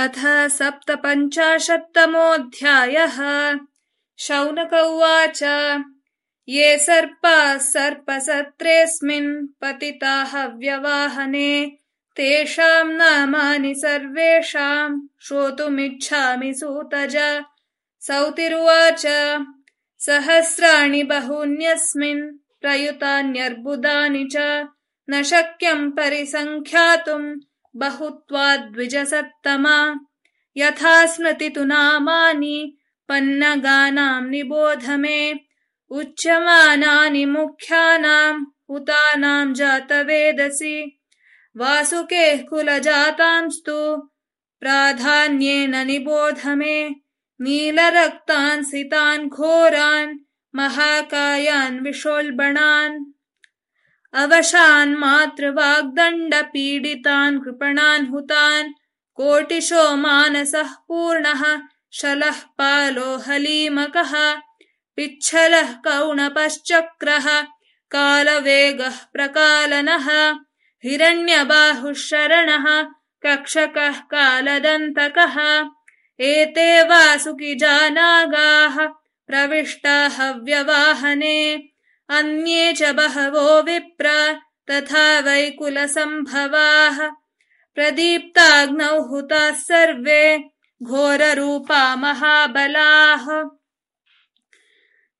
अथ सप्तपञ्चाशत्तमोऽध्यायः। शौनक उवाच ये सर्पाः सर्पसत्रेऽस्मिन् पतिताः व्यवाहने तेषाम् नामानि सर्वेषाम् श्रोतुमिच्छामि सूतज। सौतिरुवाच सहस्राणि बहून्यस्मिन् प्रयुतान्यर्बुदानि च न शक्यम् परिसङ्ख्यातुम् बहुत्वाद्विजसत्तमा यथा स्मृति तु नामानि पन्नगानाम् निबोध मे। उच्यमानानि मुख्यानाम् हुतानाम् जातवेदसि वासुकेः कुलजातांस्तु प्राधान्येन निबोध मे। नीलरक्तान् सितान् घोरान् महाकायान् विशोल्बणान्। अवशान् मातृवाग्दण्डपीडितान् कृपणान् हुतान्। कोटिशो मानसः पूर्णः, शलः पालो हलीमकः। पिच्छलः कौणपश्चक्रः, कालवेगः प्रकालनः। हिरण्यबाहुः शरणः कक्षकः कालदन्तकः। एते वासुकिजानागाः प्रविष्टाः व्यवाहने अन्ये च बहवो विप्र तथा वैकुलसम्भवाः। प्रदीप्ताग्नौ हुताः सर्वे घोररूपा महाबलाः।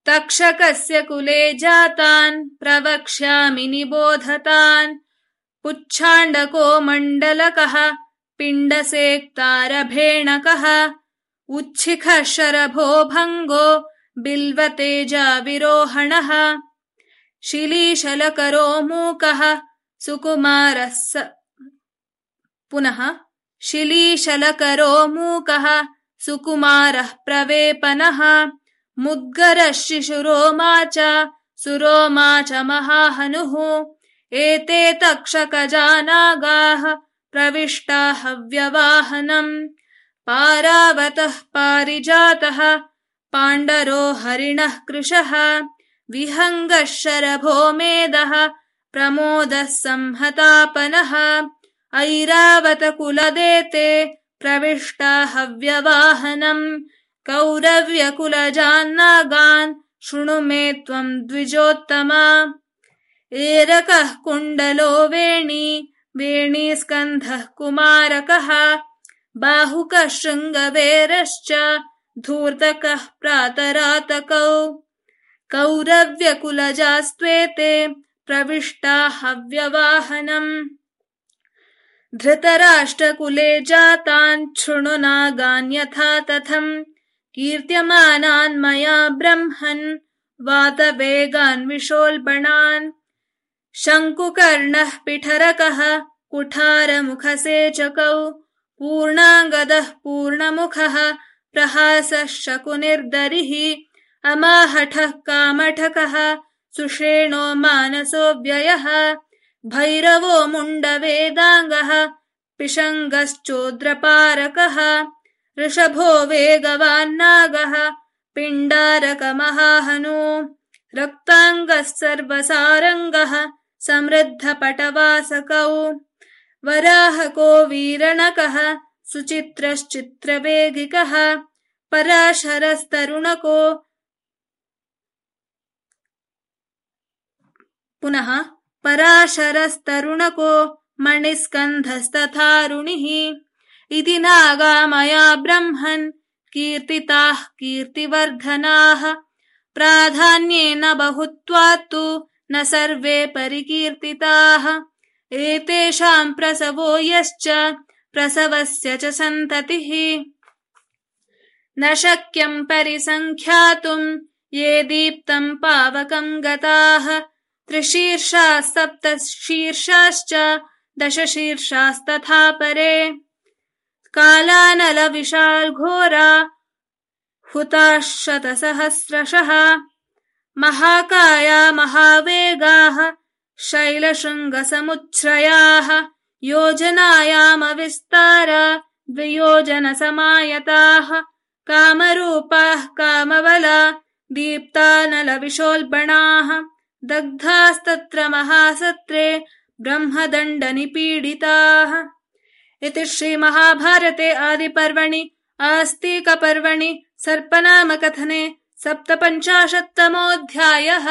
तक्षकस्य कुले जातान् प्रवक्ष्यामि निबोधतान्। पुच्छाण्डको मण्डलकः पिण्डसेक्तारभेणकः। उच्छिखः शरभो भङ्गो बिल्वतेजाविरोहणः शिलीशलकरो मूकः सुकुमारः पुनः शिलीशलकरो मूकः सुकुमारः प्रवेपनः। मुद्गरः शिशुरोमा च सुरोमा च महाहनुः। एते तक्षकजानागाः प्रविष्टाः व्यवाहनम् पारावतः पारिजातः पाण्डरो हरिणः कृशः विहङ्गः शरभो मेदः प्रमोदः संहतापनः। ऐरावतकुलदेते प्रविष्टाः व्यवाहनम् कौरव्यकुलजान्नागान् शृणु मे त्वम् द्विजोत्तमा। एरकः कुण्डलो वेणी वेणीस्कन्धः कुमारकः। बाहुकः शृङ्गवेरश्च धूर्तकः प्रातरातकौ कौरव्यकुलजास्त्वेते प्रविष्टाः व्यवाहनम् धृतराष्ट्रकुले जातान् शृणु नागान्यथा तथम्। कीर्त्यमानान् मया ब्रह्मन् वातवेगान् विशोल्बणान्। शङ्कुकर्णः पिठरकः कुठारमुखसेचकौ पूर्णाङ्गदः पूर्णमुखः प्रहासः शकुनिर्दरिः अमाहठः कामठकः सुषेणो मानसो व्ययः भैरवो मुण्डवेदाङ्गः पिशङ्गश्चोद्रपारकः ऋषभो वेगवान्नागः पिण्डारकमहाहनु रक्ताङ्गः सर्वसारङ्गः समृद्धपटवासकौ वराहको वीरणकः सुचित्रश्चित्रवेगिकः पराशरस्तरुणको पुनः पराशरस्तरुणको मणिस्कन्धस्तथारुणिः। इति नागा मया ब्रह्मन् कीर्तिताः कीर्तिवर्धनाः। प्राधान्येन बहुत्वात्तु न सर्वे परिकीर्तिताः। एतेषाम् प्रसवो यश्च प्रसवस्य च सन्ततिः। न शक्यम् परिसङ्ख्यातुम् ये दीप्तम् पावकम् गताः त्रिशीर्षाः सप्तशीर्षाश्च दशशीर्षास्तथा परे। कालानलविशाल्घोरा हुताः शतसहस्रशः महाकाया महावेगाः शैलशृङ्गसमुच्छ्रयाः। योजनायामविस्तार द्वियोजनसमायताः कामरूपाः कामबला दीप्तानलविशोल्बणाः दग्धास्तत्र महासत्रे ब्रह्मदण्डनिपीडिताः। इति श्रीमहाभारते आदिपर्वणि आस्तिकपर्वणि सर्पनामकथने सप्तपञ्चाशत्तमोऽध्यायः